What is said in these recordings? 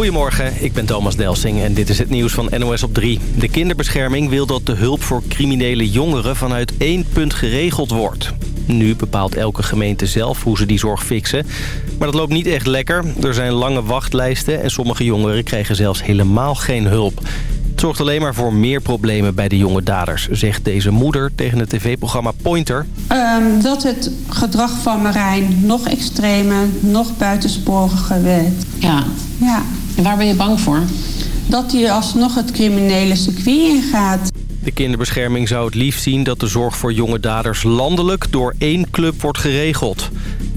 Goedemorgen, ik ben Thomas Delsing en dit is het nieuws van NOS op 3. De kinderbescherming wil dat de hulp voor criminele jongeren vanuit één punt geregeld wordt. Nu bepaalt elke gemeente zelf hoe ze die zorg fixen. Maar dat loopt niet echt lekker. Er zijn lange wachtlijsten en sommige jongeren krijgen zelfs helemaal geen hulp. Het zorgt alleen maar voor meer problemen bij de jonge daders, zegt deze moeder tegen het tv-programma Pointer. Um, dat het gedrag van Marijn nog extremer, nog buitensporiger werd. Ja. Ja. En waar ben je bang voor? Dat hij alsnog het criminele circuit ingaat. De kinderbescherming zou het liefst zien dat de zorg voor jonge daders landelijk door één club wordt geregeld.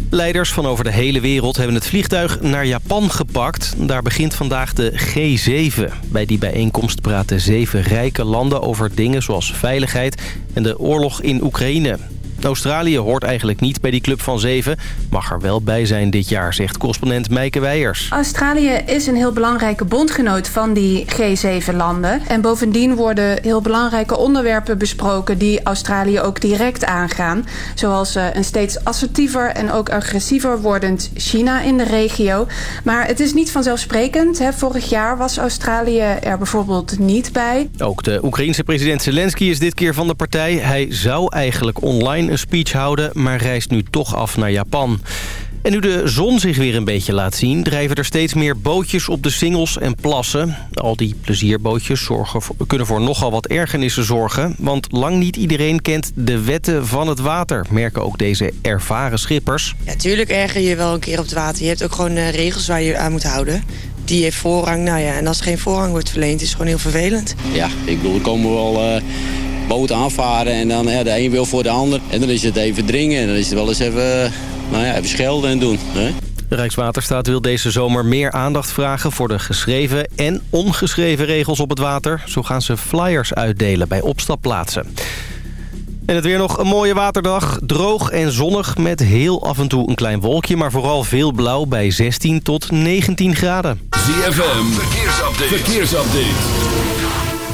Leiders van over de hele wereld hebben het vliegtuig naar Japan gepakt. Daar begint vandaag de G7. Bij die bijeenkomst praten zeven rijke landen over dingen zoals veiligheid en de oorlog in Oekraïne. Australië hoort eigenlijk niet bij die club van zeven. Mag er wel bij zijn dit jaar, zegt correspondent Meike Weijers. Australië is een heel belangrijke bondgenoot van die G7-landen. En bovendien worden heel belangrijke onderwerpen besproken... die Australië ook direct aangaan. Zoals eh, een steeds assertiever en ook agressiever wordend China in de regio. Maar het is niet vanzelfsprekend. Hè. Vorig jaar was Australië er bijvoorbeeld niet bij. Ook de Oekraïense president Zelensky is dit keer van de partij. Hij zou eigenlijk online een speech houden, maar reist nu toch af naar Japan. En nu de zon zich weer een beetje laat zien... drijven er steeds meer bootjes op de singels en plassen. Al die plezierbootjes zorgen voor, kunnen voor nogal wat ergernissen zorgen... want lang niet iedereen kent de wetten van het water... merken ook deze ervaren schippers. Ja, tuurlijk erger je wel een keer op het water. Je hebt ook gewoon uh, regels waar je aan moet houden die heeft voorrang. Nou ja, en als er geen voorrang wordt verleend, is het gewoon heel vervelend. Ja, ik bedoel, er komen wel uh, aanvaren en dan ja, de een wil voor de ander. En dan is het even dringen en dan is het wel eens even, nou ja, even schelden en doen. Hè? De Rijkswaterstaat wil deze zomer meer aandacht vragen voor de geschreven en ongeschreven regels op het water. Zo gaan ze flyers uitdelen bij opstapplaatsen. En het weer nog een mooie waterdag. Droog en zonnig met heel af en toe een klein wolkje... maar vooral veel blauw bij 16 tot 19 graden. ZFM, verkeersupdate. verkeersupdate.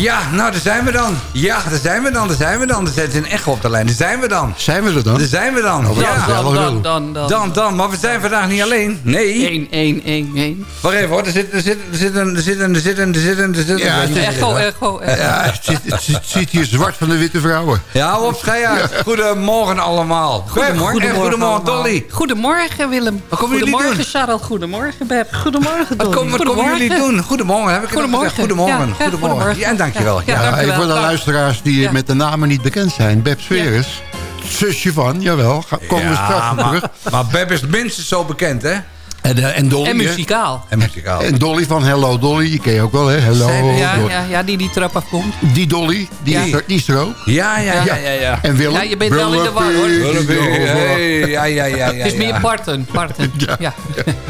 Ja, nou, daar zijn we dan. Ja, daar zijn we dan, daar zijn we dan. Er zit een echo op de lijn. Daar zijn we dan. Zijn we er dan? Daar zijn we dan. Oh, ja, dan, dan, dan, dan, dan, dan. Maar we zijn vandaag niet alleen. Nee. 1, 1, 1, 1. Wacht even hoor. Er zit, er zit, er zit een, er zit een, er zit een, er zit een, er zit een. Ja, Echo, echo, echo. Ja, het zit, het zit- het zit hier zwart van de witte vrouwen. Ja, hou op, schei uit. Goedemorgen allemaal. Goedemorgen. En goedemorgen, Dolly. Goedemorgen, Willem. Wat komen jullie Goedemorgen, doen? Charles. Goedemorgen, Beb. Goedemorgen, Wat, Dolly. wat komen jullie doen? Goedemorgen. Heb ik het Goedemorgen. gezegd? Goedemorgen. Ja, Goedemorgen. Dankjewel. Ja, Ja. voor de luisteraars die met de namen niet bekend zijn. Beb Sveres, zusje van, jawel, komen we straks maar, terug. maar Beb is minstens zo bekend, hè? En, eh, en Dolly, En muzikaal. En muzikaal. En Dolly van Hello Dolly, die ken je ook wel, hè? Hello Ja, Dolly. ja, ja, die die trap afkomt. Die Dolly, die, Ja. is er, die is er ook. Ja, ja, ja, ja. ja. En Willem. Ja, je bent wel in de war, hoor. Willem, Hey, ja, ja, ja, ja. Het is meer ja. parten, parten. Ja.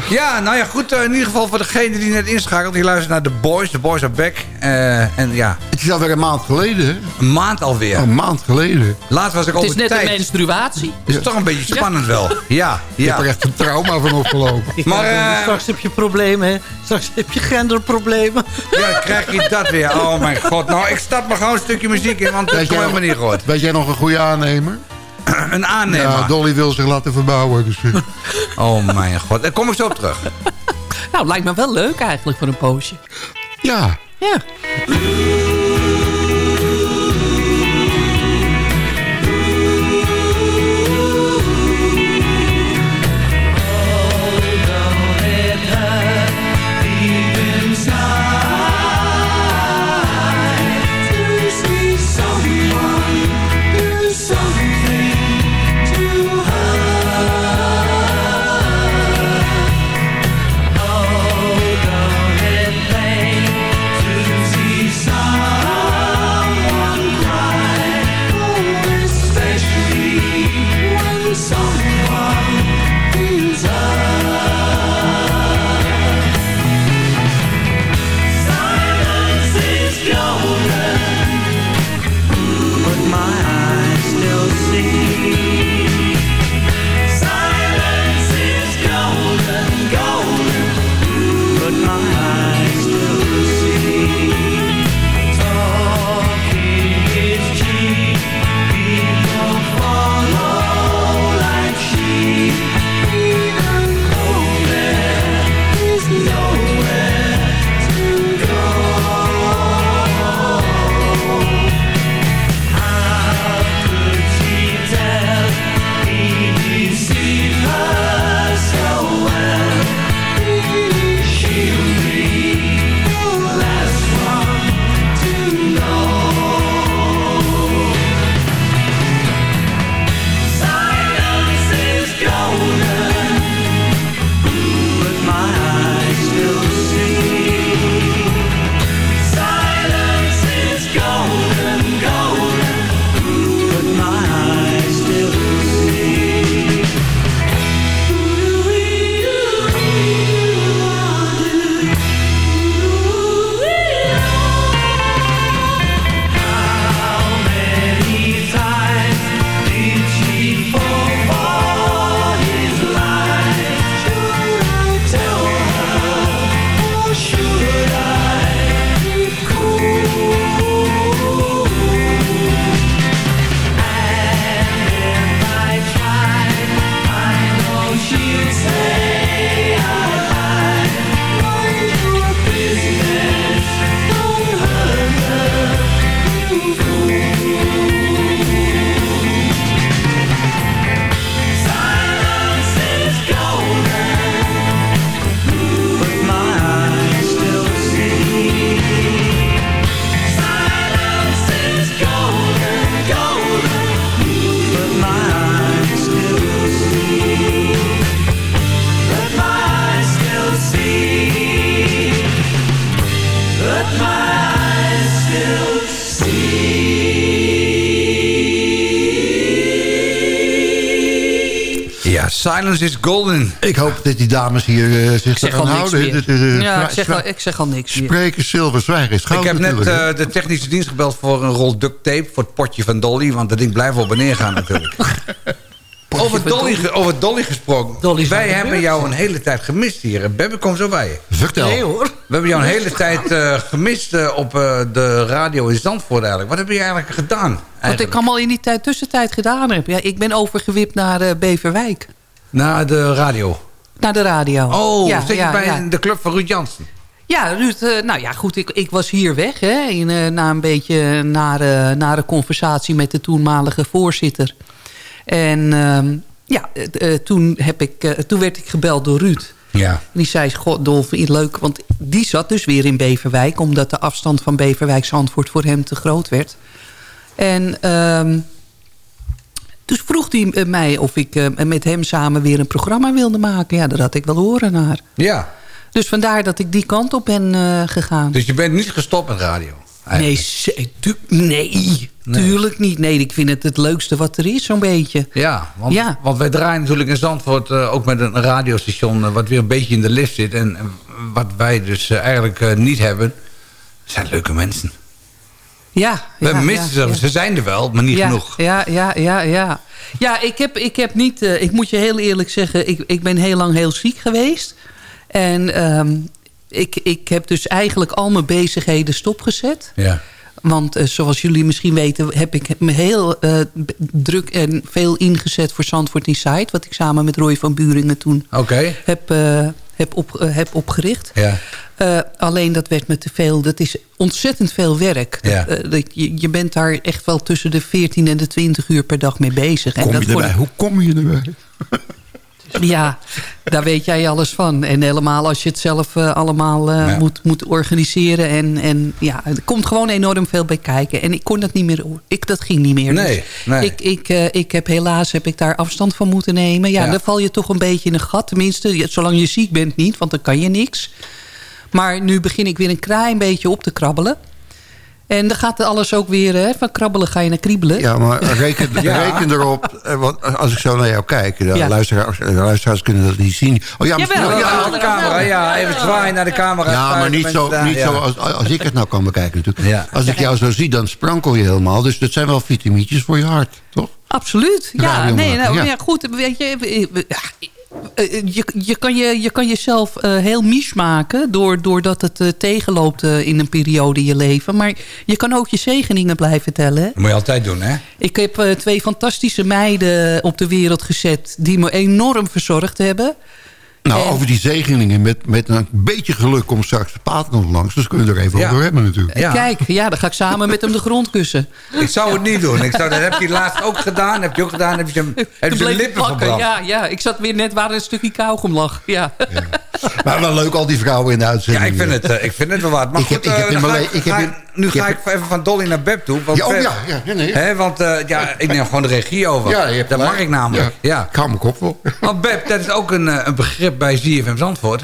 Ja, nou ja, goed. eh, in ieder geval voor degene die net inschakelt. Die luistert naar The Boys. The Boys are back. Eh, en ja, Het is alweer een maand geleden, hè? een maand alweer. Een maand geleden. Laatst was ik Het over is net tijd. een menstruatie. Het is toch een beetje spannend wel. Ja, Ik heb er ja. echt een trauma van opgelopen. Maar eh, Straks heb je problemen, hè? Straks heb je genderproblemen. ja, dan krijg je dat weer. Oh mijn god. Nou, ik start maar gewoon een stukje muziek in, want dat jij helemaal niet gehoord. Weet jij nog een goede aannemer? Een aannemer. Ja, Dolly wil zich laten verbouwen. Dus, eh, Oh mijn god. Daar kom ik zo op terug. Nou, lijkt me wel leuk eigenlijk voor een poosje. Ja. Ja. Silence is golden. Ik hoop dat die dames hier eh, zich al niks houden. Dit eh, Ja, ik zeg, al, ik zeg al niks meer. Spreken, zilver, zwijgen is goud ik heb net eh, de technische dienst gebeld voor een rol duct tape... voor het potje van Dolly, want dat ding blijft op en neer gaan natuurlijk. over, Dolly, over Dolly gesproken. Wij hebben jou een hele tijd gemist hier. Bebbe, kom zo bij je. Vertel. Nee hoor. We hebben jou een hele tijd eh, gemist op eh, de radio in Zandvoort eigenlijk. Wat heb je eigenlijk gedaan? Wat ik allemaal in die tijd, tussentijd gedaan heb. Ja, ik ben overgewipt naar Beverwijk. Na de radio. Naar de radio. Oh, ja, zit je ja, bij ja. de club van Ruud Jansen? Ja, Ruud, eh, nou ja, goed, ik, ik was hier weg. Hè, in, eh, na een beetje nare, nare conversatie met de toenmalige voorzitter. En ehm, ja, eh, eh, toen, heb ik, eh, toen werd ik gebeld door Ruud. Ja. Die zei, god, Dolf, leuk? Want die zat dus weer in Beverwijk... omdat de afstand van Beverwijk-Zandvoort voor hem te groot werd. En ehm, toen vroeg hij eh, mij of ik eh, met hem samen weer een programma wilde maken. Ja, daar had ik wel horen naar. Ja. Dus vandaar dat ik die kant op ben eh, gegaan. Dus je bent niet gestopt met radio? Nee, tu- nee, tuurlijk niet. Nee, ik vind het het leukste wat er is, zo'n beetje. Ja, want, Ja. want wij draaien natuurlijk in Zandvoort ook met een radiostation... wat weer een beetje in de lift zit. En wat wij dus eigenlijk niet hebben... zijn leuke mensen. Ja, We ja, missen ja, ze. Ze zijn er wel, maar niet genoeg. Ja, ja, ja, ja. Ja, ik heb, ik heb niet... eh, ik moet je heel eerlijk zeggen, ik, ik ben heel lang heel ziek geweest. En ehm, ik, ik heb dus eigenlijk al mijn bezigheden stopgezet. Ja. Want eh, zoals jullie misschien weten heb ik me heel eh, druk en veel ingezet voor Zandvoort Inside. Wat ik samen met Roy van Buringen toen Oké. heb, eh, heb, op, heb opgericht. Ja. alleen dat werd me te veel. Dat is ontzettend veel werk. Ja. Dat, je, je bent daar echt wel tussen de 14 en de 20 uur per dag mee bezig. Kom en dat je erbij? Hoe kom je erbij? Ja, daar weet jij alles van. En helemaal als je het zelf uh, allemaal uh, ja. moet, moet organiseren. En, en ja, er komt gewoon enorm veel bij kijken. En ik kon dat niet meer. Ik, dat ging niet meer. Nee, dus nee. Ik, ik, uh, ik heb helaas heb ik daar afstand van moeten nemen. Ja, Ja. dan val je toch een beetje in een gat. Tenminste, zolang je ziek bent niet, want dan kan je niks. Maar nu begin ik weer een klein beetje op te krabbelen. En dan gaat alles ook weer, hè, van krabbelen ga je naar kriebelen. Ja, maar reken, Ja. reken erop. eh, Want als ik zo naar jou kijk, de Ja. luisteraars, de luisteraars kunnen dat niet zien. Oh ja, misschien- Jawel, ja, de camera, ja. Even zwaaien naar de camera. Ja, maar niet zo, daar, niet ja. zo als, als ik het nou kan bekijken natuurlijk. Ja. Als ik jou zo zie, dan sprankel je helemaal. Dus dat zijn wel vitamintjes voor je hart, toch? Absoluut. Ja, nee, nou, ja. ja. goed. Weet je, ja, eh, je, je, kan je, je kan jezelf eh, heel mis maken... Door, doordat het eh, tegenloopt eh, in een periode in je leven. Maar je kan ook je zegeningen blijven tellen. hè. Dat moet je altijd doen, hè? Ik heb eh, twee fantastische meiden op de wereld gezet... die me enorm verzorgd hebben. Nou, over die zegeningen met, met een beetje geluk komt straks de paard nog langs. Dus kunnen we er even Ja. over hebben natuurlijk. Ja. Kijk, ja, dan ga ik samen met hem de grond kussen. Ik zou het niet doen. Ik zou, dat heb je laatst ook gedaan. Heb je ook gedaan. Heb je hem, heb je lippen plakken. verbrand. Ja, ja, ik zat weer net waar een stukje kauwgom lag. Ja. Maar wel leuk, al die vrouwen in de Ja, uitzending. ik vind het, eh, ik vind het wel wat. Maar Ik heb- goed, ik heb eh, ga ik heb ga- in- nu ik ga heb- ik even van Dolly naar Beb toe. Want Ja, oh Beb- ja, ja, ja, nee. Hè, want eh, ja, ik neem gewoon de regie over. Ja, je hebt dat mag ik namelijk. Ja. Ik hou mijn kop wel. Maar Beb, dat is ook een, eh, een begrip bij ZFM Zandvoort.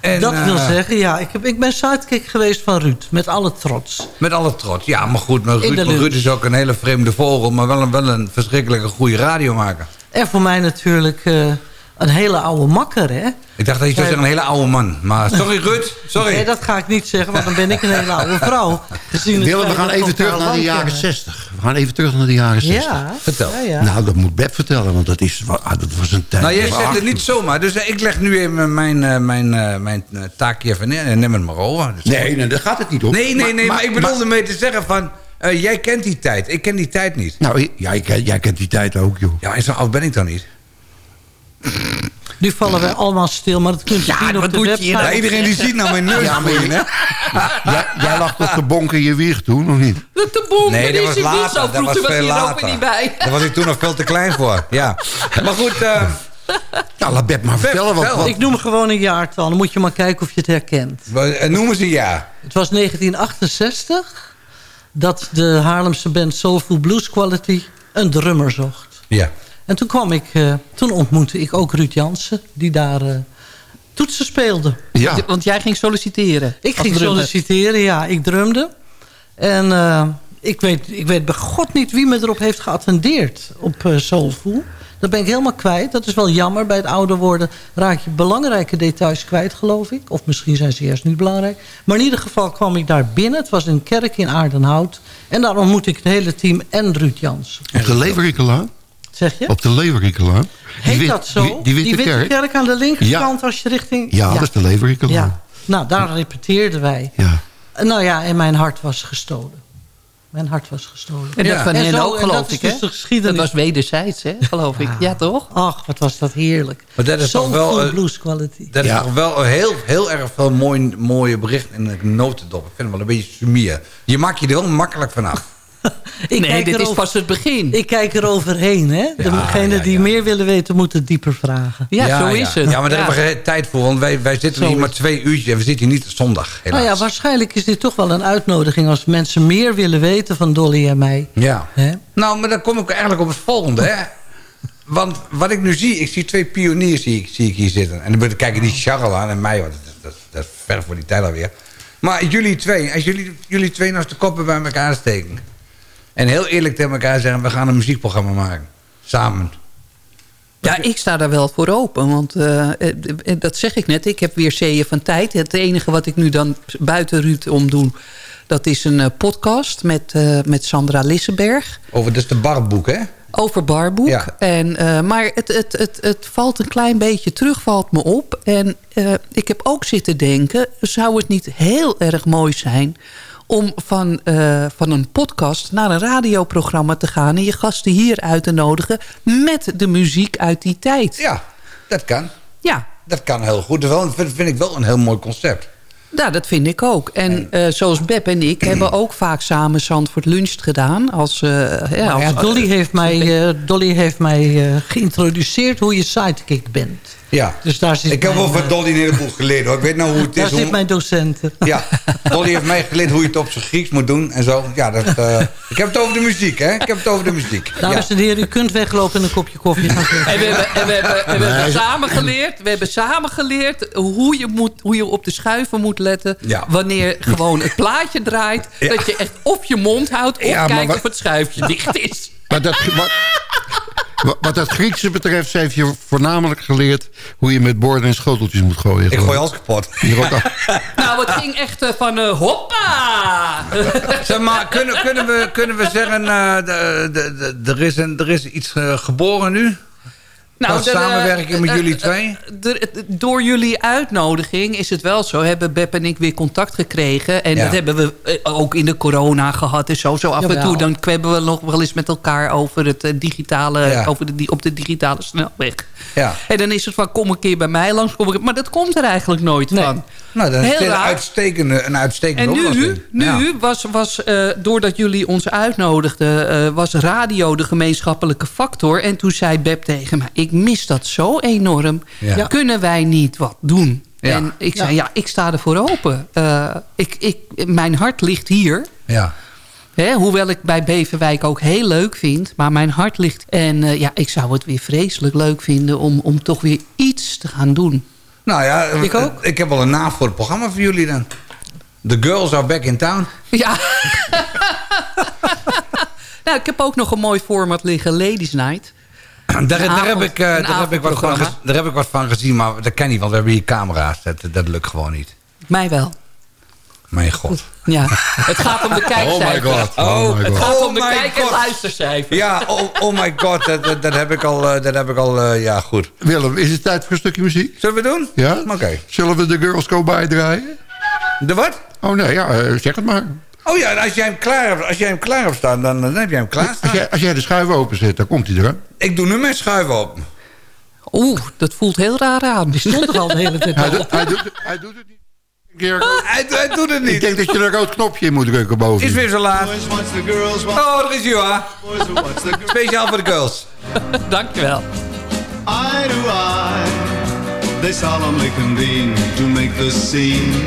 En, dat wil eh, zeggen, ja. Ik, heb, ik ben sidekick geweest van Ruud. Met alle trots. Met alle trots. Ja, maar goed, maar Ruud, maar. Ruud is ook een hele vreemde vogel... maar wel een, wel een verschrikkelijke goede radiomaker. En voor mij natuurlijk eh, een hele oude makker, hè? Ik dacht dat je zou zeggen een hele oude man. Maar sorry Ruud, sorry. Nee, dat ga ik niet zeggen, want dan ben ik een hele oude vrouw. Gezien Willem, we gaan even terug naar de jaren kennen. 60. We gaan even terug naar de jaren 60. Ja, Vertel. Ja, ja. Nou, dat moet Beb vertellen, want dat, is, ah, dat was een tijd. Nou, jij zegt het niet zomaar. Dus eh, ik leg nu even mijn, eh, mijn, eh, mijn taakje even neer en neem het maar over. Dus- Nee, nee, daar gaat het niet om. nee, nee, nee, maar, ik bedoelde mee te zeggen van... eh, jij kent die tijd, ik ken die tijd niet. Nou, jij, kent- jij kent die tijd ook, joh. Ja, en zo oud ben ik dan niet. Nu vallen wij allemaal stil, maar dat kunt je zien op de je Ja, iedereen die ziet nou mijn neus Ja, groeien, hè? Jij, jij lag toch te bonken in je wieg toen, of niet? De te boem, Nee, dat was is later. Zo Dat vroeg, was toen was veel er ook later. niet bij. Daar was ik toen nog veel te klein voor. Ja. Maar goed, eh, Nou, laat Beb maar vertellen. Wat, wat, Ik noem gewoon een jaartal, dan moet je maar kijken of je het herkent. we- eh, noemen ze ja. Het was 1968 dat de Haarlemse band Soulful Blues Quality een drummer zocht. Ja. En toen kwam ik, eh, toen ontmoette ik ook Ruud Jansen, die daar eh, toetsen speelde. ja. Want jij ging solliciteren. Ik ging drummer. solliciteren, ja, ik drumde. En eh, ik, weet, ik weet bij god niet wie me erop heeft geattendeerd op Soulful. Dat ben ik helemaal kwijt. Dat is wel jammer. Bij het ouder worden raak je belangrijke details kwijt, geloof ik. Of misschien zijn ze eerst niet belangrijk. Maar in ieder geval kwam ik daar binnen. Het was een kerk in Aardenhout. En daar ontmoette ik het hele team en Ruud Jans. Op de Leverikelaan? Zeg je? Op de Leverikelaan? Heet wit- dat zo? Die, die witte kerk? kerk aan de linkerkant als je richting... Ja, dat is de Leverikelaan. Ja. Nou, daar repeteerden wij. Ja. Nou ja, en mijn hart was gestolen. Mijn hart was gestolen. En dat Ja. van En hen zo- ook, en geloof ik, dus hè? de geschiedenis. Dat was wederzijds, hè? Geloof ik. Ja, toch? Ach, wat was dat heerlijk. Maar dat is toch wel, eh, blues quality. Dat is toch wel een heel, heel erg veel mooi, mooie bericht in een notendop. Ik vind het wel een beetje sumier. Je maakt je er wel makkelijk vanaf. Ik nee, kijk dit is pas het begin. Ik kijk er overheen, hè. Degenen ja, die ja. meer willen weten, moeten dieper vragen. ja, zo is het. Ja, maar daar hebben we geen tijd voor. Want wij, wij zitten Zo hier maar twee uurtjes. En we zitten hier niet op zondag, helaas. Nou ja, waarschijnlijk is dit toch wel een uitnodiging... als mensen meer willen weten van Dolly en mij. Ja. Hè? Nou, maar dan kom ik eigenlijk op het volgende, hè. Want wat ik nu zie, ik zie twee pioniers zie ik, zie ik hier zitten. En dan kijken die Charles aan en mij, want dat, dat, dat is ver voor die tijd alweer. Maar jullie twee, als jullie, jullie twee nou eens de koppen bij elkaar steken... en heel eerlijk tegen elkaar zeggen, we gaan een muziekprogramma maken. Samen. Ja, ik sta daar wel voor open. Want eh, eh, dat zeg ik net. Ik heb weer zeeën van tijd. Het enige wat ik nu dan buiten Ruud omdoen... dat is een eh, podcast met, met Sandra Lissenberg. Over, is de barboek, hè? Over Barboek. Ja. En, maar het, het, het, het valt een klein beetje terug, valt me op. En ik heb ook zitten denken... zou het niet heel erg mooi zijn... om van, eh, van een podcast naar een radioprogramma te gaan... en je gasten hier uit te nodigen met de muziek uit die tijd. Ja, dat kan. Ja, dat kan heel goed. Dat vind, vind ik wel een heel mooi concept. Ja, dat vind ik ook. En uh, zoals Beb en ik hebben ook vaak samen Zandvoort Lunch gedaan. Als, uh, ja, als, ja, Dolly heeft mij, uh, Dolly heeft mij geïntroduceerd hoe je sidekick bent. Ja, dus daar zit ik heb wel van Dolly een heleboel geleerd. Hoor. Ik weet nou hoe het is. Daar zit mijn docenten. Ja, Dolly heeft mij geleerd hoe je het op zijn Grieks moet doen. En zo. Ja, dat, uh, ik heb het over de muziek, hè? Ik heb het over de muziek. Dames ja. en heren, u kunt weglopen en een kopje koffie gaan drinken. En we hebben, en we hebben, en we hebben samen geleerd, we hebben samen geleerd hoe, je moet, hoe je op de schuiven moet letten. Ja. Wanneer gewoon het plaatje draait. Ja. Dat je echt op je mond houdt. Of kijkt of het schuifje dicht is. Maar dat... Maar... Wat het Griekse betreft heeft je voornamelijk geleerd... hoe je met borden en schoteltjes moet gooien. Ik gooi alles kapot. nou, het ging echt uh, van uh, hoppa! zeg maar, kunnen, kunnen, we, kunnen we zeggen... Uh, de, de, de, er, is een, er is iets geboren nu? Nou, de, samenwerking met jullie twee? De, door jullie uitnodiging is het wel zo. Hebben Beb en ik weer contact gekregen. En ja. dat hebben we ook in de corona gehad. En zo, zo af Jawel. en toe. Dan kwebben we nog wel eens met elkaar over het digitale, ja. over de, op de digitale snelweg. Ja. En dan is het van kom een keer bij mij langs. Kom ik, maar dat komt er eigenlijk nooit nee. van. Nou, dat is Heel een uitstekende, een uitstekende En nu, nu ja. was, was uh, doordat jullie ons uitnodigden... Uh, was radio de gemeenschappelijke factor. En toen zei Beb tegen mij... ik mis dat zo enorm. Ja. Kunnen wij niet wat doen? Ja. En ik zei, ja, ik sta ervoor open. Uh, ik, ik, mijn hart ligt hier. Ja. Hè, hoewel ik bij Beverwijk ook heel leuk vind. Maar mijn hart ligt... En uh, ja, ik zou het weer vreselijk leuk vinden... om, om toch weer iets te gaan doen. Nou ja, ik, ook. ik heb wel een naam voor het programma voor jullie dan. The Girls Are Back in Town. Ja. nou, ik heb ook nog een mooi format liggen. Ladies Night. Daar, daar, heb ik, uh, daar, heb ik wat van, daar heb ik wat van gezien, maar dat kan niet, want we hebben hier camera's. Dat, dat lukt gewoon niet. Mij wel. Mijn god. Ja, het gaat om de kijkcijfers. Oh my god. Oh, my het god. gaat oh om de kijk- en luistercijfers. Ja, oh, oh my god. Dat, dat, dat, heb ik al, dat heb ik al uh, ja goed. Willem, is het tijd voor een stukje muziek? Zullen we doen? Ja? Oké. Okay. Zullen we de Girls Go By draaien? De wat? Oh nee, ja, zeg het maar. Oh ja, als jij hem klaar hebt, als jij hem klaar hebt staan, dan, dan heb jij hem klaar staan. Als jij, als jij de schuif openzet, dan komt hij er. Ik doe nu mijn schuif open. Oeh, dat voelt heel raar aan. Die stond er al de hele tijd hij, doet, hij, doet, hij doet het niet. Keer... hij, hij, doet het niet. Ik denk dat je een rood knopje in moet drukken boven. Is weer zo laat. Oh, daar is Joa. Speciaal voor de girls. Dankjewel. Eye to eye, they solemnly convene to make the scene.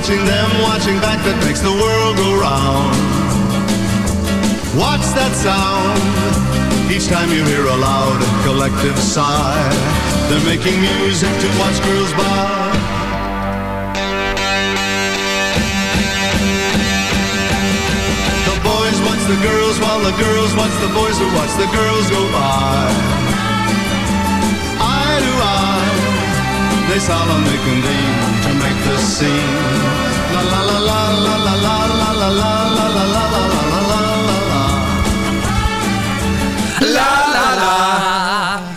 Watching them, watching back that makes the world go round. What's that sound? Each time you hear a loud collective sigh, they're making music to watch girls by. The boys watch the girls while the girls watch the boys who watch the girls go by. Eye to eye, they solemnly convene to. La la la la la la la la la la la la la la la la la la. La la la.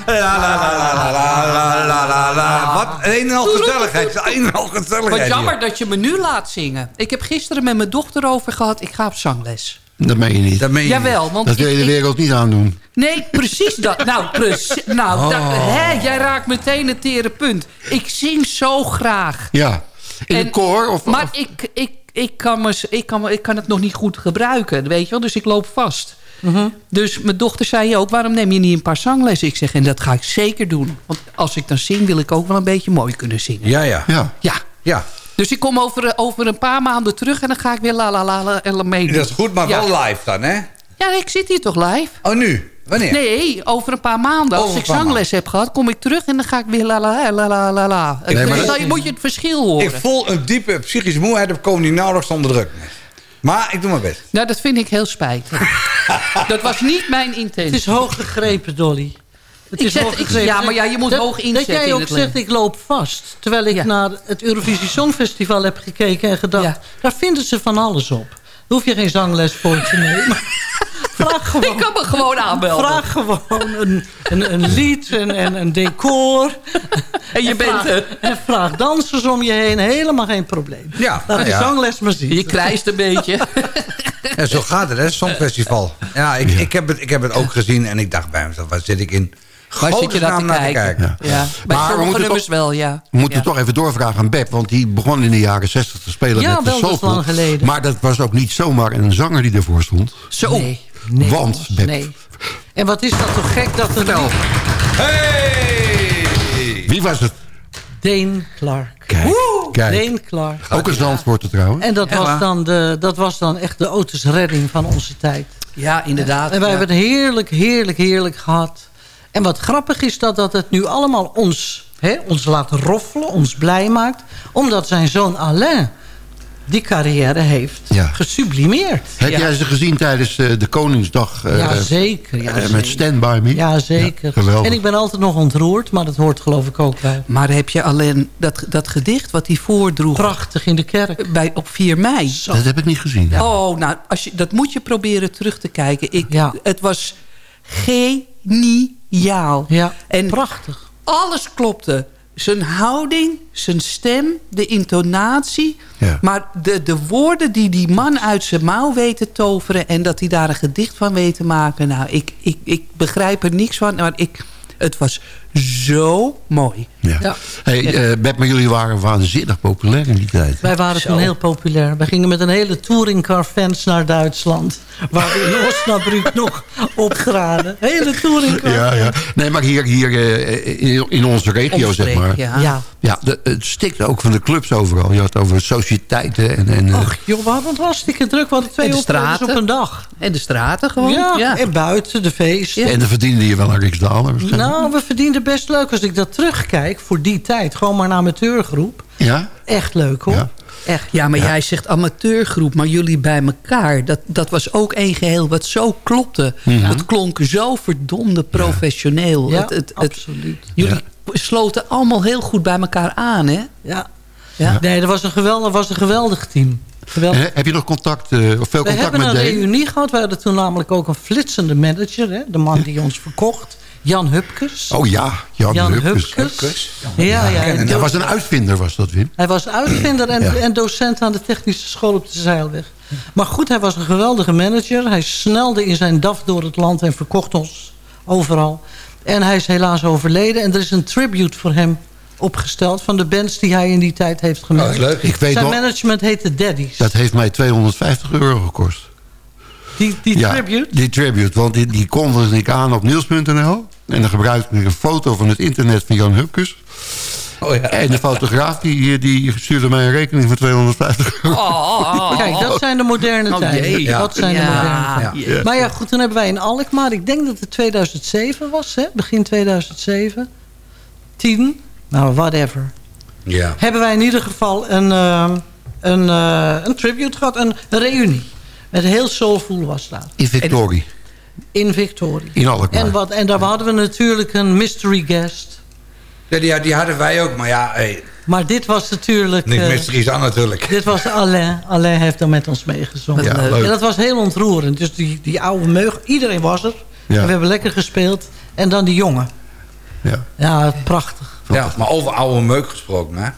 La la la la la la la la la. Wat, een en al gezelligheid. Een en al gezelligheid. Wat jammer dat je me nu laat zingen. Ik heb gisteren met mijn dochter over gehad. Ik ga op zangles. Dat meen je niet. Dat meen je Jawel, want Dat wil je de ik- wereld niet aandoen. Nee, precies dat. Nou, precies. Nou, Oh. dat- hè, jij raakt meteen het tere punt. Ik zing zo graag. Ja. In een En- koor? Of, Maar of- ik, ik, ik, kan me, ik, kan me, ik kan het nog niet goed gebruiken, weet je wel. Dus ik loop vast. Mhm. Dus mijn dochter zei ook, waarom neem je niet een paar zanglessen? Ik zeg, en dat ga ik zeker doen. Want als ik dan zing, wil ik ook wel een beetje mooi kunnen zingen. Ja, ja. Ja. Ja. Ja, Dus ik kom over, over een paar maanden terug en dan ga ik weer la la la la en meedoen. dat is goed, maar ja. wel live dan, hè? Ja, ik zit hier toch live? Oh, nu? Wanneer? Nee, over een paar maanden. Als ik zangles heb gehad, kom ik terug en dan ga ik weer la la la la la la. Nee, maar dan moet je het verschil horen. Ik voel een diepe psychische moeheid. Daar komen die nauwelijks onder druk. Maar ik doe mijn best. Nou, dat vind ik heel spijtig. dat was niet mijn intentie. Het is hoog gegrepen, Dolly. Het Ik is ik- gegrepen. ja, maar ja, je moet dat, hoog inzetten Dat jij in ook het zegt, leven. ik loop vast. Terwijl ik naar het Eurovisie Songfestival heb gekeken en gedacht... daar vinden ze van alles op. Hoef je geen zangles voor te nemen. Vraag gewoon, Ik kan me gewoon aanmelden. Vraag gewoon een, een, een lied en, en een decor. En je bent vraag, er. En vraag dansers om je heen. Helemaal geen probleem. Ja, Laat nou de ja. zangles maar zien. Je krijst een beetje. En zo gaat het, hè? Songfestival. Ja, ik, Ik, heb het, ik heb het ook gezien en ik dacht bij mezelf, waar zit ik in? Waar zit je naar te kijken? Ja. Bij Maar we sommige nummers toch- wel, ja. We moeten Ja. toch even doorvragen aan Beb. Want die begon in de jaren 60 te spelen Ja, met de wel, dat is soulpool. lang geleden. Maar dat was ook niet zomaar een zanger die ervoor stond. Zo. Nee, nee, Want, Beb, nee. En wat is dat toch gek dat er... Vertel. Hey! wie was het? Dane Clark. Kijk, kijk. Dane Clark. Ook een Zandvoorter trouwens. En dat was, dan de, dat was dan echt de Otis redding van onze tijd. Ja, inderdaad. En wij ja. hebben het heerlijk, heerlijk, heerlijk gehad. En wat grappig is dat, dat het nu allemaal ons, hè, ons laat roffelen, ons blij maakt. Omdat zijn zoon Alain die carrière heeft Ja. gesublimeerd. Heb Ja. jij ze gezien tijdens eh, de Koningsdag? eh, ja, zeker. Ja, eh, met. Stand By Me? Ja, zeker. Ja, geweldig. en ik ben altijd nog ontroerd, maar dat hoort geloof ik ook bij. Maar heb je alleen dat, dat gedicht wat hij voordroeg Prachtig in de kerk. bij, op 4 mei? Dat heb ik niet gezien. Oh, nou, als je, dat moet je proberen terug te kijken. Ik, Ja. Het was geniaal. Ja, En prachtig. alles klopte. Zijn houding, zijn stem, de intonatie. Ja. Maar de, de woorden die die man uit zijn mouw weet te toveren... en dat hij daar een gedicht van weet te maken... nou, ik, ik, ik begrijp er niks van, maar ik, het was zo mooi. Ja. Ja. Hey, eh, Beb, maar jullie waren waanzinnig populair in die tijd. Wij waren Zo. toen heel populair. We gingen met een hele touringcar fans naar Duitsland. Waar we in Osnabrück nog optraden. Hele touringcar. Ja, ja. Nee, maar hier, hier eh, in, in onze regio, zeg maar. ja. Ja. Ja, de, het stikte ook van de clubs overal. Je had over sociëteiten en... en eh, Och joh, we hadden het hartstikke druk. We hadden twee En de optredens straten. op een dag. En de straten gewoon. Ja, Ja. en buiten, de feesten. En dan verdiende je wel een riksdaler. Nou, we verdienden best leuk als ik dat terugkijk voor die tijd. Gewoon maar een amateurgroep. Ja? Echt leuk hoor. Ja. Echt. Ja, maar jij zegt amateurgroep, maar jullie bij elkaar. Dat, dat was ook één geheel wat zo klopte. Het klonk zo verdomde professioneel. Ja, het, het, het- absoluut. jullie sloten allemaal heel goed bij elkaar aan, hè? Ja. Ja. Nee, dat was een geweldig, was een geweldig team. Geweldig. Hè, heb je nog contact, eh, of veel We contact hebben met een Dave? reunie gehad. We hadden toen namelijk ook een flitsende manager. Hè? De man die ons verkocht. Jan Hupkes. Oh ja, Jan, Jan Hupkes. Hupkes. Ja, ja. En hij was een uitvinder, was dat, Wim? Hij was uitvinder en, Ja. en docent aan de technische school op de Zeilweg. Maar goed, hij was een geweldige manager. Hij snelde in zijn DAF door het land en verkocht ons overal. En hij is helaas overleden. En er is een tribute voor hem opgesteld... van de bands die hij in die tijd heeft gemaakt. Oh, dat is leuk. Ik weet zijn nog, management heette Daddies. dat heeft mij 250 euro gekost. Die, die ja, tribute? die tribute, want die, die kondigde ik aan op nieuws.nl. En dan gebruikte ik een foto van het internet van Jan Hupkes. Oh, ja. En de fotograaf die, die stuurde mij een rekening van 250 euro. Oh, Kijk, dat zijn de moderne Oh, tijden. Dat zijn de moderne tijden. Ja. Maar ja, goed, toen hebben wij in Alkmaar... ik denk dat het 2007 was, hè? begin 2007. 10, nou, whatever. Ja. Hebben wij in ieder geval een, eh, een, eh, een tribute gehad, een, een reunie. Met heel soulful was dat. In Victorie, In Victoria. in Alkmaar. En, wat, en daar hadden we natuurlijk een mystery guest. Ja, die, die hadden wij ook, maar ja, hey, Maar dit was natuurlijk... niks eh, mysteries aan natuurlijk. Dit was Alain. Alain heeft dan met ons meegezongen. Ja, leuk. En dat was heel ontroerend. Dus die, die oude meug, iedereen was er. Ja. En we hebben lekker gespeeld. En dan die jongen. Ja. Ja, prachtig. Ja, maar over oude meuk gesproken, hè?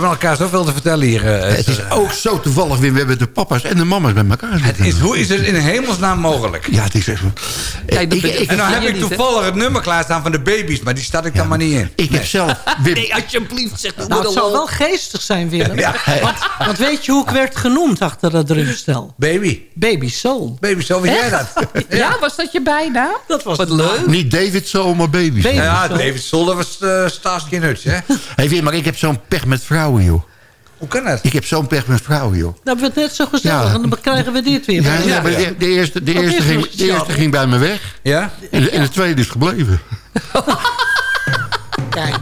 Hebben elkaar zoveel te vertellen hier. eh, Het is ook zo toevallig weer. We hebben de papa's en de mama's met elkaar Het zitten. is, hoe is het in hemelsnaam mogelijk? Ja, het is echt... Kijk, dat ik, En nou zie heb ik toevallig het nummer klaarstaan van de baby's, maar die staat ik dan maar niet in. ik heb zelf... Wim, Nee, alsjeblieft, zeg dat Nou, het zou wel geestig zijn, Willem. Want, want weet je hoe ik werd genoemd achter dat drumstel? Baby. Baby Soul. Baby, zo weet jij dat? Ja, was dat je bijnaam? Dat was Wat leuk. niet David Soul, maar baby's. Baby. Ja, Soul. David Soul, was uh, Starsky Nuts, hè? Hey, Wim, maar ik heb zo'n pech met vrouwen, joh. Hoe kan dat? Ik heb zo'n pech met vrouwen, joh. Dat wordt net zo gezellig. Ja. En dan krijgen we dit weer. Ja, Ja, ja, maar de, de eerste, de, eerste ging, de speciaal? eerste ging bij me weg. Ja? En de, en de tweede is gebleven. Kijk.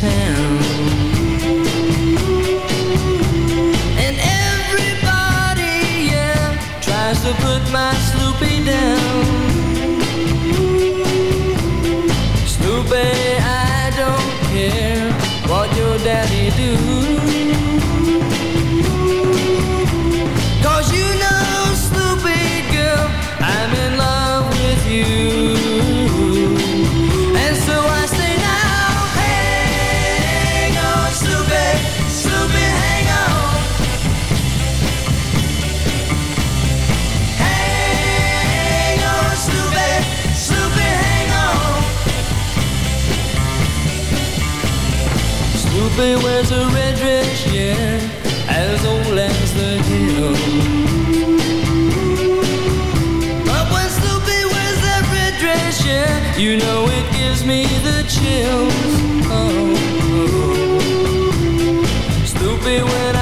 Town. Snoopy wears a red dress, yeah, as old as the hill. But when Snoopy wears that red dress, yeah, you know it gives me the chills. Oh, oh. Snoopy, when I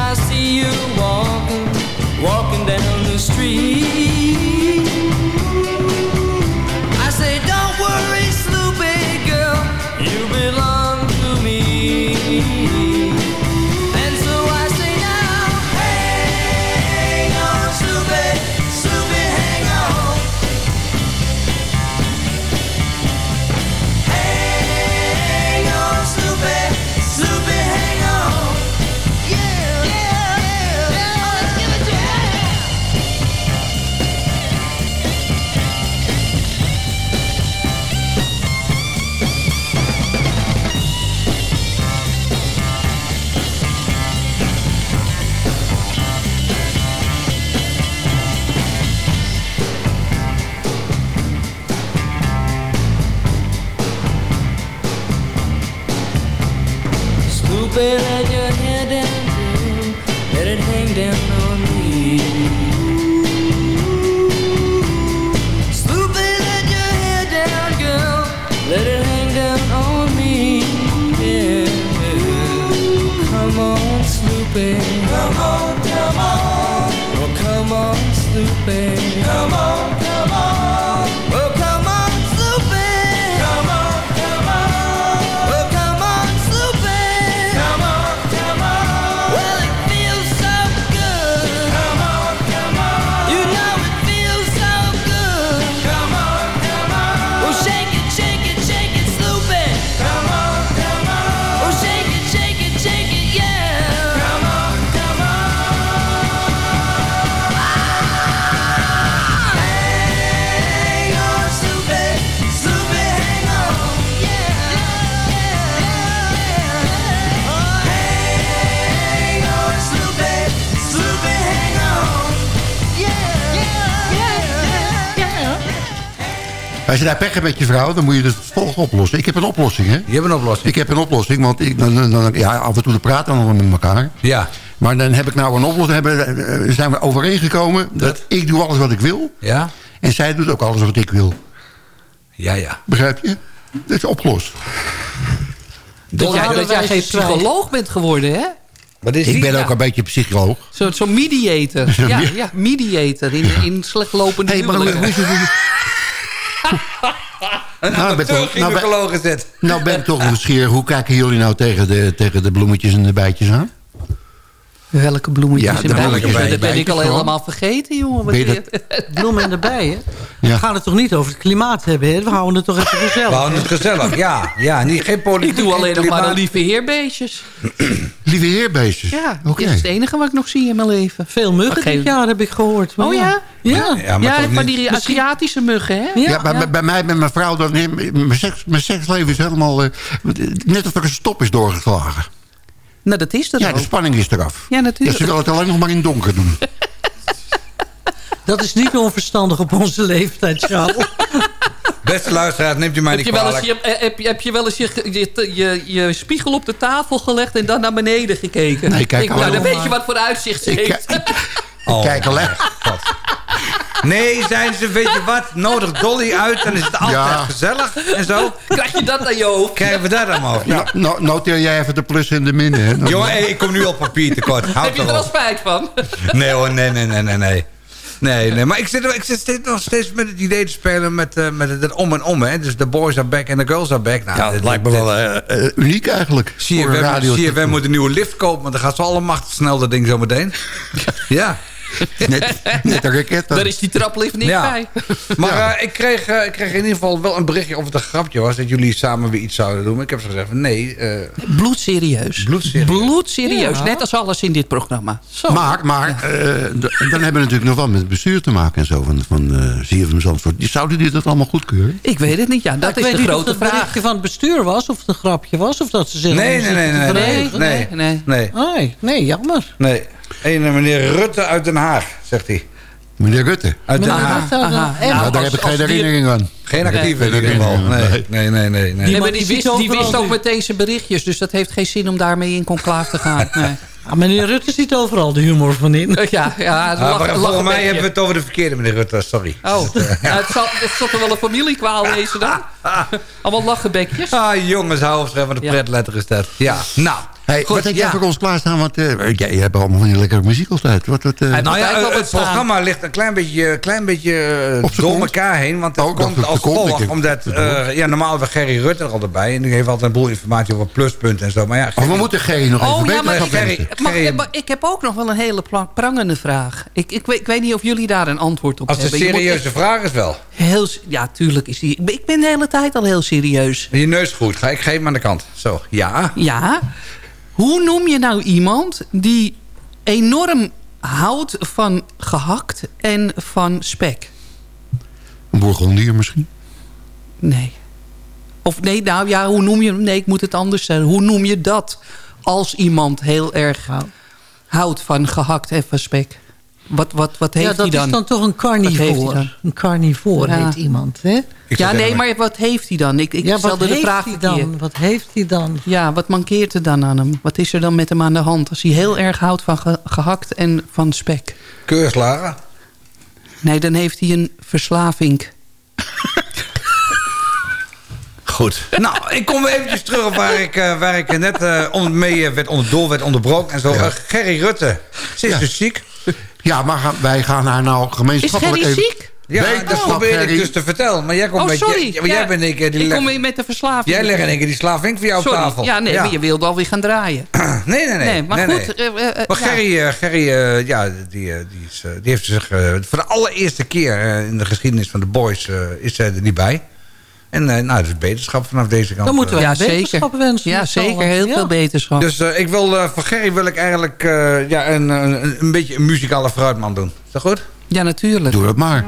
Als je daar pech hebt met je vrouw, dan moet je het volgende oplossen. Ik heb een oplossing, hè? Je hebt een oplossing? Ik heb een oplossing, want ik, dan, dan- dan- ja, af en toe praten we nog met elkaar. Ja. Maar dan heb ik nou een oplossing. Hebben, eh, zijn we overeengekomen dat ik doe alles wat ik wil. Ja. En zij doet ook alles wat ik wil. Ja, ja. Begrijp je? Dat is opgelost. Dat jij, dat jij geen psycholoog bent geworden, hè? Ik die? ben Ja. ook een beetje psycholoog. Zo'n zo mediator. Ja, ja, mediator in, in slecht lopende Hey, maar hoe- hoe Een Nou, ben ik toch- nou, ben- dit. Nou ben ik toch nieuwsgierig. Hoe kijken jullie nou tegen de, tegen de bloemetjes en de bijtjes aan? Welke bloemetjes Ja, en en Dat ben ik al helemaal vergeten, jongen. Je je- Bloemen en de. Ja. We gaan het toch niet over het klimaat hebben, hè? We houden het toch even gezellig. We houden het gezellig, ja. ja niet, geen politiek. Ik doe alleen nog maar de lieve heerbeestjes. Lieve heerbeestjes. Ja, Oké. dat is het enige wat ik nog zie in mijn leven. Veel muggen dit jaar heb ik gehoord. Maar Oh ja? Ja. Ja, maar Ja, die Aziatische muggen, hè? Ja, ja. Bij, bij mij, met mijn vrouw, dan, mijn, seks, mijn seksleven is helemaal... eh, net of er een stop is doorgeslagen. Nou, dat is er Ja, ook. de spanning is eraf. Ja, natuurlijk. Ja, ze wil het alleen nog maar in donker doen. Dat is niet onverstandig op onze leeftijd, Charles. Beste luisteraar, neemt u mij Heb niet je, kwalijk. je, eh, heb, je, heb je wel eens je, je, je, je spiegel op de tafel gelegd en dan naar beneden gekeken? Nee, kijk Ik- nou, dan weet je wat voor uitzicht ze Ik, heeft. ik, ik Oh, kijk alleen... Nee, zijn ze, weet je wat, nodig Dolly uit, dan is het altijd Ja. gezellig en zo. Krijg je dat aan je hoofd? Krijgen we dat allemaal? Ja. No, no- noteer jij even de plus en de min, hè? Dan- Jongen, hey, ik kom nu op papier tekort. Houd Heb je er al spijt van? Nee hoor, nee, nee, nee, nee, nee. Nee, nee, maar ik zit, ik zit steeds, nog steeds met het idee te spelen met, eh, met het, het om en om. Hè. Dus de boys are back en de girls are back. Nou, Ja, dat lijkt me wel eh, eh, uniek eigenlijk. Zie je, voor een nieuwe lift kopen, want dan gaat zo allemaal snel dat ding zo meteen. ja. Net, net een raket. dan. Daar is die traplift niet Ja. bij. Maar eh, ik, kreeg, eh, ik kreeg in ieder geval wel een berichtje of het een grapje was... dat jullie samen weer iets zouden doen. Maar ik heb ze gezegd nee. eh, Bloedserieus. Bloedserieus. Bloedserieus. Ja. Net als alles in dit programma. Zo. Maar, maar eh, dan hebben we natuurlijk nog wel met het bestuur te maken en zo van, van eh ZFM Zandvoort. Die- Zouden die dat allemaal goedkeuren? Ik weet het niet. Ja, dat ik is weet de niet of grote het een vraag. berichtje van het bestuur was... of het een grapje was, of dat ze zeggen... nee, nee, nee, nee, nee, nee, nee. nee, nee, Nee, nee, jammer. nee. Een eh, meneer Rutte uit Den Haag, zegt hij. Meneer Rutte. Uit Den Haag. Aha. Nou, daar heb ik geen herinnering aan. Geen actieve in Nee, ieder geval. nee, Nee, nee, nee, die die wist, die wist ook meteen zijn berichtjes. Dus dat heeft geen zin om daarmee in conclave te gaan. Nee. Ah, meneer Rutte ziet overal de humor van in. Ja, ja Ah, lach- maar lach volgens mij hebben we het over de verkeerde meneer Rutte, sorry. Oh, ja, het, zal, het zal toch wel een familiekwaal wezen dan? Allemaal lachenbekjes. Ah, jongens, hou op, wat een Ja. pretletter is dat. Ja, nou. Hey, Goed, wat heb jij ja. voor ons klaarstaan? Want eh, jij je hebt allemaal van die lekkere muziek altijd. Wat, wat, eh, Nou ja, het programma ligt een klein beetje, klein beetje eh, Op z'n door kont? elkaar heen. Want het Oh, komt als volgt. Omdat, eh, ja, normaal hebben we Gerry Rutte er al erbij. En die heeft altijd een boel informatie over pluspunten en zo. Maar ja, oh, we moeten Gerry nog even Oh ja, maar Gerry- mag, maar ik heb ook nog wel een hele prangende vraag. Ik, ik, weet, ik weet niet of jullie daar een antwoord op als het hebben. een Je moet serieuze vraag is wel. Heel, ja, tuurlijk is die... Ik ben de hele tijd al heel serieus. Je neus goed. Ga, ik geef hem aan de kant. Zo, ja. Ja. Hoe noem je nou iemand die enorm houdt van gehakt en van spek? Een bourgondier misschien? Nee. Of nee, nou ja, hoe noem je hem? Nee, ik moet het anders zeggen. Hoe noem je dat als iemand heel erg houdt van gehakt en van spek? Wat, wat, wat heeft ja, dat hij dan? is dan toch een carnivoor. Een carnivoor Ja. heet iemand, hè? Ja, nee, maar wat heeft hij dan? Ik, ik Ja, stelde de heeft vraag hij dan? Wat heeft hij dan? Ja, wat mankeert er dan aan hem? Wat is er dan met hem aan de hand? Als hij heel erg houdt van ge- gehakt en van spek. Keurslagen. Nee, dan heeft hij een verslaving. Goed. Nou, ik kom weer eventjes terug op waar ik, eh, waar ik net eh, onder, mee eh, werd onderdoor werd onderbroken. En zo. Eh, Gerry Rutte. Ze is Ja. dus ziek. Ja, maar gaan- wij gaan haar nou gemeenschappelijk... Is Gerry ziek? Ja, Nee, dat probeer ik dus te vertellen. Maar jij komt Oh, met, sorry. Jij, maar jij Ja, bent ik, die ik kom weer met de verslaving. Jij legt in één keer die slavink voor jou op tafel. Ja, nee, maar je wilde alweer gaan draaien. Nee, nee, nee. Nee, maar nee, goed. nee. eh, eh, eh, Maar ja. Gerry, Gerry ja, die, die, is, die heeft zich voor de allereerste keer in de geschiedenis van de boys is zij er niet bij. En eh, nou, dat is beterschap vanaf deze kant. Dan moeten we eh. ja, beterschap wensen. Ja, zeker. Heel Ja. veel beterschap. Dus eh, ik wil, eh, voor Gerry wil ik eigenlijk eh, ja, een, een, een beetje een muzikale fruitman doen. Is dat goed? Ja, natuurlijk. Doe dat maar.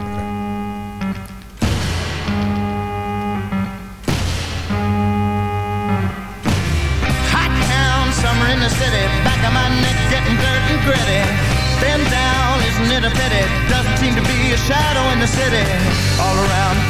Hot town, summer in the city, back of my neck getting dirt and gritty. Bend down, isn't it a pity? Doesn't seem to be a shadow in the city.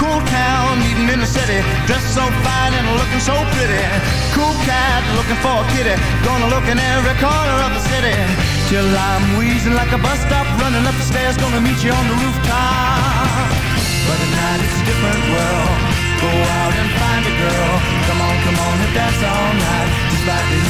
Cool town, meeting in the city, dressed so fine and looking so pretty. Cool cat, looking for a kitty, gonna look in every corner of the city. Till I'm wheezing like a bus stop, running up the stairs, gonna meet you on the rooftop. But at night it's a different world. Go out and find a girl. Come on, come on and dance all night. Despite the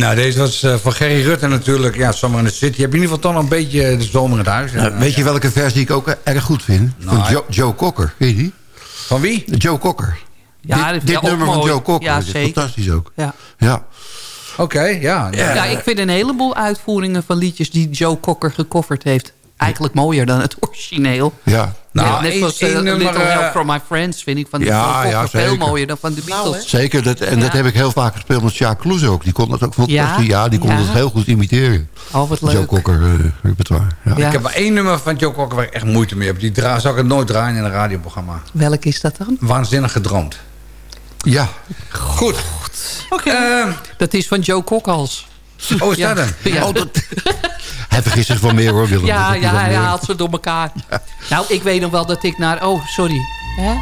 Nou, deze was eh, van Gerry Rutte natuurlijk. Ja, Summer in the City. Heb je in ieder geval toch nog een beetje de zomer in het huis? Nou, weet je welke versie ik ook erg goed vind? Nou, van Joe, Joe Cocker, weet je die? Van wie? Joe Cocker. Ja, dit ja, nummer van. Joe Cocker Ja, zeker. fantastisch ook. Ja. Ja. Oké, ja. Ja. ik vind een heleboel uitvoeringen van liedjes die Joe Cocker gecoverd heeft... eigenlijk mooier dan het origineel. Ja. Nou, net zoals eh, nummer, Little eh, Help From My Friends vind ik van Ja, Joe Cocker ja, veel mooier dan van de Beatles. Zeker, dat, en dat heb ik heel vaak gespeeld met Jacques Kloes ook. Die kon dat ook fantastisch. Ja, Ja? die kon Ja. dat heel goed imiteren. Oh, wat Joe leuk. Cocker eh, repertoire. Ja. Ik heb maar één nummer van Joe Cocker waar ik echt moeite mee heb. Die dra zou ik het nooit draaien in een radioprogramma. Welk is dat dan? Waanzinnig gedroomd. Ja. Goed. Oké. Ehm, dat is van Joe Cockals. Oh, is Ja. dat hem? Ja. Oh, dat... Hij vergist zich wel meer hoor, Willem. Ja, ja, hij haalt ze door elkaar. Nou, ik weet nog wel dat ik naar... Oh, sorry. Hè?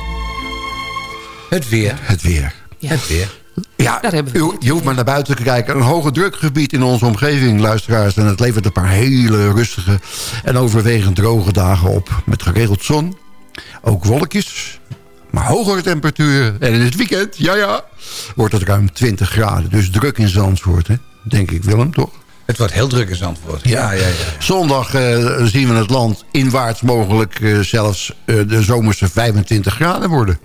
Het weer. Het weer. Het weer. Ja, Daar hebben we u, je hoeft maar naar buiten te kijken. Een hoge drukgebied in onze omgeving, luisteraars. En het levert een paar hele rustige en overwegend droge dagen op. Met geregeld zon, ook wolkjes, maar hogere temperaturen. En in het weekend, ja ja, wordt het ruim 20 graden. Dus druk in Zandvoort, hè? Denk ik Willem, toch? Het wordt heel druk in Zandvoort. Ja, ja, ja. Zondag eh, zien we het land inwaarts mogelijk eh, zelfs eh, de zomerse 25 graden worden.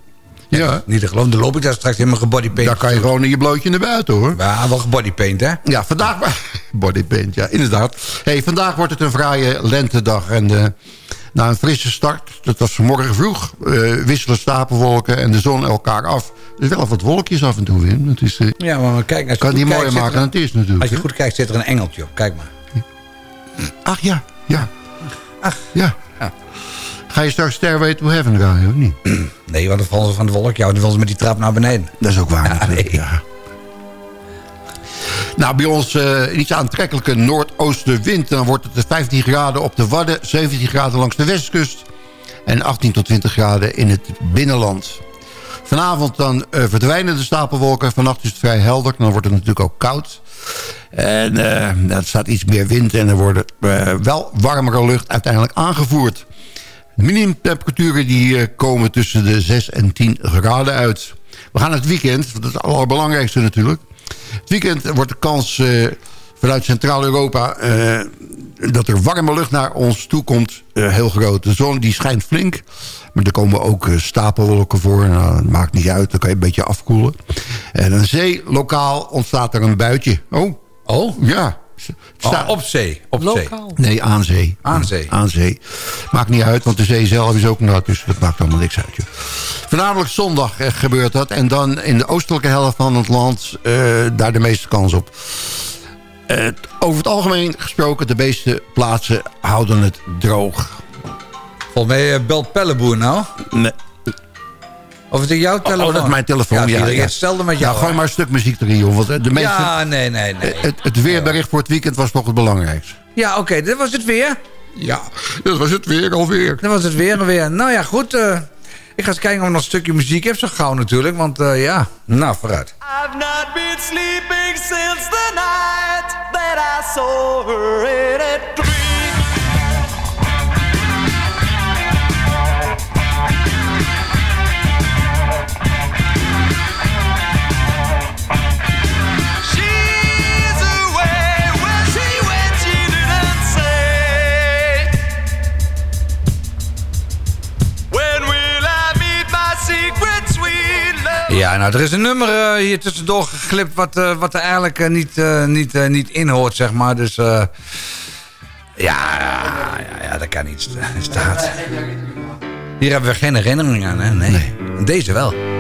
Ja. Niet te geloven, dan loop ik daar straks helemaal gebodypaint. Daar kan je gewoon in je blootje naar buiten hoor. Ja, wel gebodypaint hè? Ja, vandaag... Bodypaint, ja, inderdaad. Hey, vandaag wordt het een fraaie lentedag. En na een frisse start, dat was vanmorgen vroeg... eh, wisselen stapelwolken en de zon elkaar af. Er is wel wat wolkjes af en toe in. Het is, eh, Ja, maar kijk, als je kan die mooier kijkt, zit maken dan het is natuurlijk. Als je hè? goed kijkt, zit er een engeltje op. Kijk maar. Ach ja, ja. Ach, ja. Ga je straks Stairway to Heaven draaien, of niet? Nee, want dan vallen ze van de wolk. Ja, dan vallen ze met die trap naar beneden. Dat is ook waar. Nee. ja. Nou, bij ons een iets aantrekkelijke noordoostenwind. Dan wordt het 15 graden op de Wadden, 17 graden langs de westkust... en 18 tot 20 graden in het binnenland. Vanavond dan eh, verdwijnen de stapelwolken. Vannacht is het vrij helder. Dan wordt het natuurlijk ook koud. En eh, er staat iets meer wind en er wordt eh, wel warmere lucht uiteindelijk aangevoerd. De minimumtemperaturen die komen tussen de 6 en 10 graden uit. We gaan het weekend, dat is het allerbelangrijkste natuurlijk. Het weekend wordt de kans eh, vanuit Centraal-Europa... eh, dat er warme lucht naar ons toe komt eh, heel groot. De zon die schijnt flink, maar er komen ook stapelwolken voor. Nou, dat maakt niet uit, dan kan je een beetje afkoelen. En aan zee, lokaal, ontstaat er een buitje. Oh, Oh? ja. Oh, op zee. Op zee. Nee, aan zee. Aan zee. Aan zee. Maakt niet uit, want de zee zelf is ook nat, dus dat maakt allemaal niks uit. Joh. Voornamelijk zondag eh, gebeurt dat. En dan in de oostelijke helft van het land, eh, daar de meeste kans op. Over het algemeen gesproken, de meeste plaatsen houden het droog. Volgens mij eh, belt Pelleboer nou. Nee. Of is het jouw telefoon? Oh, dat is mijn telefoon. Ja, Ja. Hetzelfde met Ja, jou. gooi hè? maar een stuk muziek erin, joh. Want de meeste, Ja, nee, nee, nee. het, het weerbericht voor het weekend was toch het belangrijkste. Ja, oké, dit was het weer. Ja, dat was het weer alweer. Dat was het weer alweer. Nou ja, goed. eh, ik ga eens kijken of ik nog een stukje muziek heb. Zo gauw natuurlijk, want eh, ja. Nou, vooruit. I've not been sleeping since the night that I saw her in a dream. Ja, nou, er is een nummer eh, hier tussendoor geglipt... wat, eh, wat er eigenlijk eh, niet, niet, niet in hoort, zeg maar. Dus ja, ja, ja, dat kan niet. Staat. Hier hebben we geen herinnering aan, hè? Nee. Deze wel.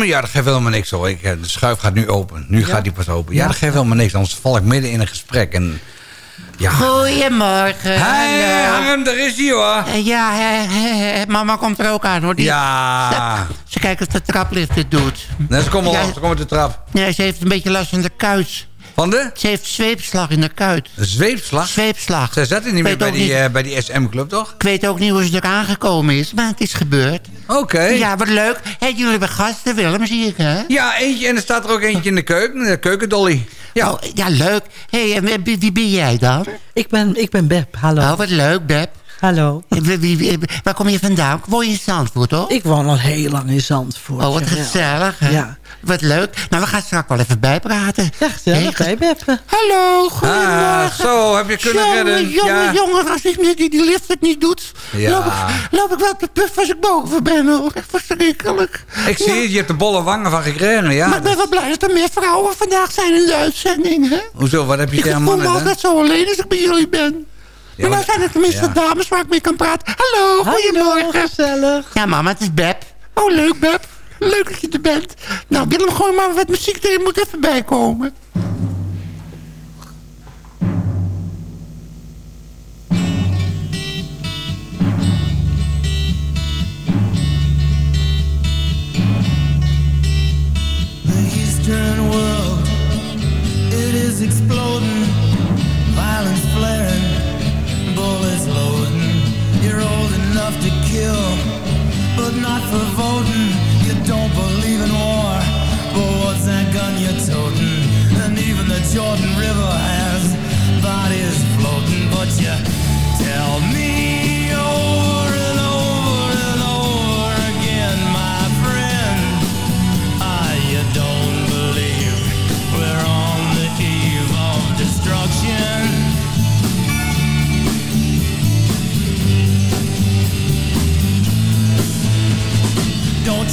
Me. Ja, dat geeft helemaal niks hoor. Ik, eh, de schuif gaat nu open. Nu gaat die pas open. Ja, dat geeft helemaal niks. Anders val ik midden in een gesprek. En, ja. Goedemorgen. Hey. Harm, daar is hij hoor. Eh, Ja, mama komt er ook aan hoor. Die, Ja. Ze, ze kijkt of de traplift het doet. Nee, ze Ja. al, ze komen op de trap. Nee, ze heeft een beetje last van de kuit. Van de? Ze heeft zweepslag in de kuit. Zweepslag? Zweepslag. Zij zat niet meer Weet bij die, niet- eh, bij die SM-club, toch? Ik weet ook niet hoe ze er aangekomen is, maar het is gebeurd. Oké. Ja, wat leuk. Hé, jullie hebben gasten, Willem, zie ik, hè? Ja, eentje. En er staat er ook eentje in de keuken. De keukendolly. Ja, oh, ja leuk. Hé, hey, en wie, wie ben jij dan? Ik ben, ik ben Beb, hallo. Oh, wat leuk, Beb. Hallo. En wie- wie- wie- waar kom je vandaan? Woon je in Zandvoort, toch? Ik woon al heel lang in Zandvoort. Oh, wat gezellig. hè? Ja. Wat leuk. Nou, we gaan straks wel even bijpraten. Ja, gezellig, Beb? Hallo, goedemorgen. Ah, zo, heb je kunnen jongen, redden. Jongen, Ja. jongen, als ik met die, die lift het niet doet... Ja. Loop, ik, loop ik wel te puff als ik boven ben, hoor. Echt verschrikkelijk. Ik zie het, je hebt de bolle wangen van gekregen, ja. maar ik ben wel blij dat er meer vrouwen vandaag zijn in de uitzending, hè? Hoezo, wat heb je Ik tegen voel me mannen dan? altijd zo alleen als ik bij jullie ben. Ja, maar zijn er tenminste ja. dames waar ik mee kan praten. Hallo, goedemorgen. gezellig. Ja, mama, het is Beb. Oh, leuk, Beb. Leuk dat je er bent. Nou, Willem, gooi maar wat muziek erin. Moet even bijkomen. The Eastern world, it is exploding, violence flaring, but not for voting. You don't believe in war, but what's that gun you're toting? And even the Jordan River has bodies floating, but you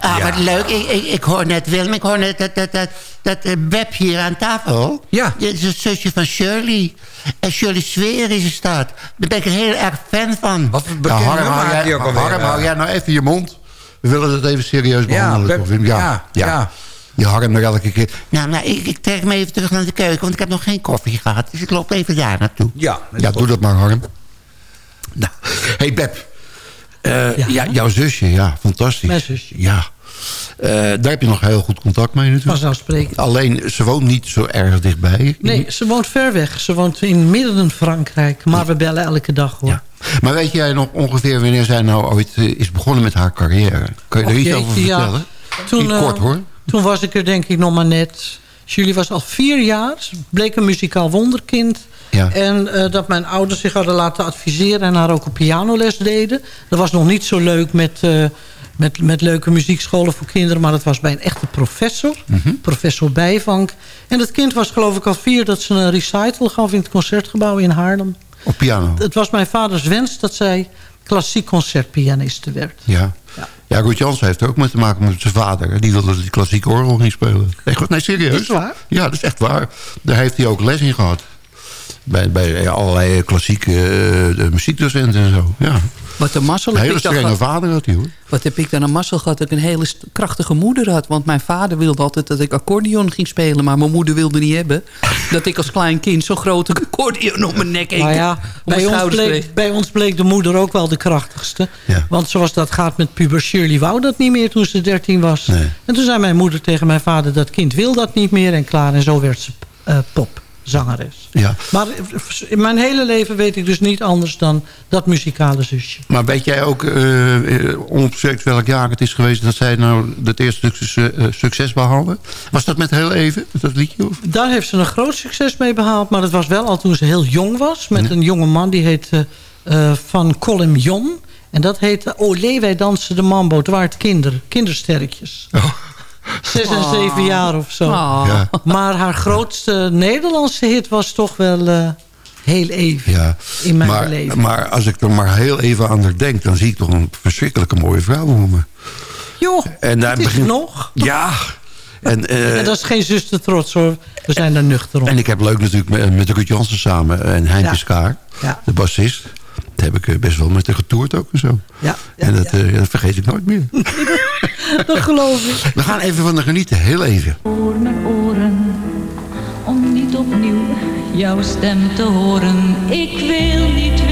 Ah, Nou, wat leuk. Ik, ik, ik hoor net Willem, ik hoor net dat, dat, dat, dat eh, Beb hier aan tafel. Ja. Dit is het zusje van Shirley. En Shirley Sweer is in staat. Daar ben ik een heel erg fan van. Wat Ja, Harm, hou jij, Harm, hou jij nou even je mond. We willen het even serieus behandelen. Beb- Wim? ja, ja, ja. Ja. Je harm er elke keer. Nou, nou ik, ik trek me even terug naar de keuken, want ik heb nog geen koffie gehad. Dus ik loop even daar naartoe. Ja, Ja, doe dat maar, Harm. Nou, hey Beb. Eh, ja. jouw zusje, ja, fantastisch. Mijn zusje. Ja. Eh, daar heb je nog heel goed contact mee natuurlijk. Vanzelfsprekend. Alleen, ze woont niet zo erg dichtbij. Nee, ze woont ver weg. Ze woont in midden Frankrijk. Maar we bellen elke dag hoor. Maar weet jij nog ongeveer wanneer zij nou ooit eh, is begonnen met haar carrière? Kan je er iets over ja. vertellen? Toen, kort hoor. Toen was ik er denk ik nog maar net. Julie was al vier jaar. Bleek een muzikaal wonderkind. Ja. En eh, dat mijn ouders zich hadden laten adviseren... en haar ook op pianoles deden. Dat was nog niet zo leuk met, eh, met, met leuke muziekscholen voor kinderen... maar dat was bij een echte professor. Mhm. Professor Bijvank. En het kind was geloof ik al vier... dat ze een recital gaf in het Concertgebouw in Haarlem. Op piano. Het was mijn vaders wens dat zij klassiek concertpianiste werd. Ja. Ja, Ruud Jansen heeft er ook mee te maken met zijn vader. hè. Die wilde dat hij klassieke orgel ging spelen. Echt, goed? nee, serieus? Is waar? Ja, dat is echt waar. Daar heeft hij ook les in gehad. Bij, bij allerlei klassieke eh, muziekdocenten en zo. Ja. Wat een mazzel Een heb hele ik dan strenge vader had hij hoor. Wat heb ik dan een mazzel gehad dat ik een hele krachtige moeder had. Want mijn vader wilde altijd dat ik accordeon ging spelen. Maar mijn moeder wilde niet hebben. Dat ik als klein kind zo'n grote accordeon op mijn nek hing. Nou ja, bij ons, bleek, bij ons bleek de moeder ook wel de krachtigste. Ja. Want zoals dat gaat met puber Shirley wou dat niet meer toen ze 13 was. En toen zei mijn moeder tegen mijn vader... dat kind wil dat niet meer en klaar. En zo werd ze eh, popzangeres. Ja. Maar in mijn hele leven weet ik dus niet anders dan dat muzikale zusje. Maar weet jij ook eh, eh, onopzekt welk jaar het is geweest... dat zij nou het eerste succes, eh, succes behaalde? Was dat met heel even, dat liedje? Of? Daar heeft ze een groot succes mee behaald. Maar dat was wel al toen ze heel jong was. Met een jonge man die heette eh, Van Colin Jon. En dat heette Olé, wij dansen de mambo. Het waren het kinder, kindersterretjes. Zes en zeven jaar of zo. Oh. Ja. Maar haar grootste Nederlandse hit was toch wel eh, heel even Ja. in mijn maar, leven. maar als ik er maar heel even aan haar denk... dan zie ik toch een verschrikkelijke mooie vrouw voor me. Joh, En daar begint- nog. Ja. En, eh, En dat is geen zuster trots hoor. We zijn daar nuchter om. En ik heb leuk natuurlijk met, met Ruud Jansen samen en Heintje Ja. Skaar, Ja. de bassist. Daar heb ik eh, best wel met haar getoerd ook en zo. Ja, en dat, eh, dat vergeet ik nooit meer. dat geloof ik. We gaan even van de genieten, heel even. voor mijn oren om niet opnieuw jouw stem te horen. Ik wil niet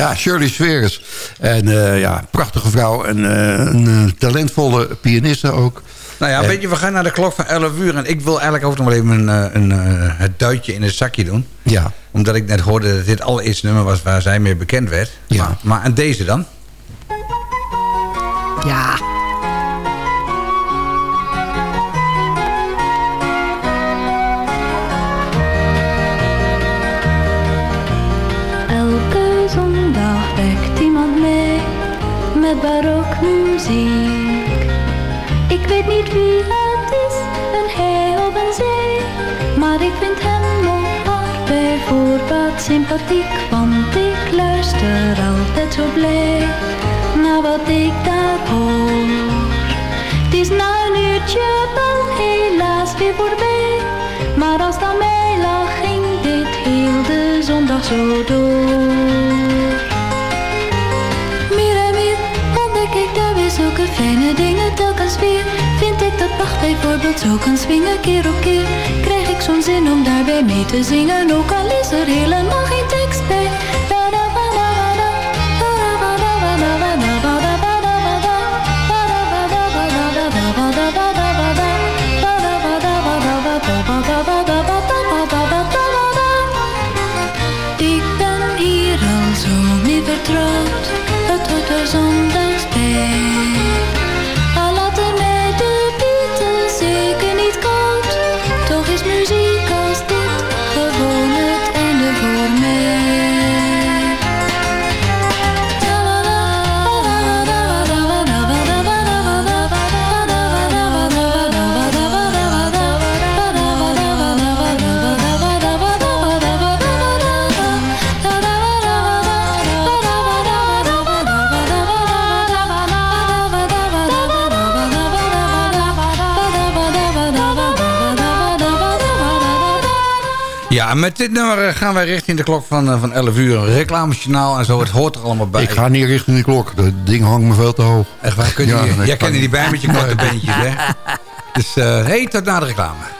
Ja, Shirley Sweres. En eh, ja, prachtige vrouw en eh, een eh, talentvolle pianiste ook. Nou ja, En- weet je, we gaan naar de klok van 11 uur. En ik wil eigenlijk ook nog wel even een, eh, een, eh, het duitje in het zakje doen. Ja. Omdat ik net hoorde dat dit het allereerste nummer was waar zij mee bekend werd. Ja. Maar, maar en deze dan? Ja. Sympathiek. Want ik luister altijd zo blij naar wat ik daar hoor. Het is na een uurtje wel helaas weer voorbij. Maar als aan mij lag, ging dit heel de zondag zo door. Bijvoorbeeld zo kan swingen keer op keer. Krijg ik zo'n zin om daarbij mee te zingen, ook al is er helemaal geen tekst Ja, met dit nummer eh, gaan wij richting de klok van, eh, van 11 uur. Een reclamesjournaal en zo, het hoort er allemaal bij. Ik ga niet richting de klok. Dat ding hangt me veel te hoog. Echt waar, kun je, Ja, jij kent er niet bij met je korte beentjes, hè? Dus, eh hey, tot na de reclame.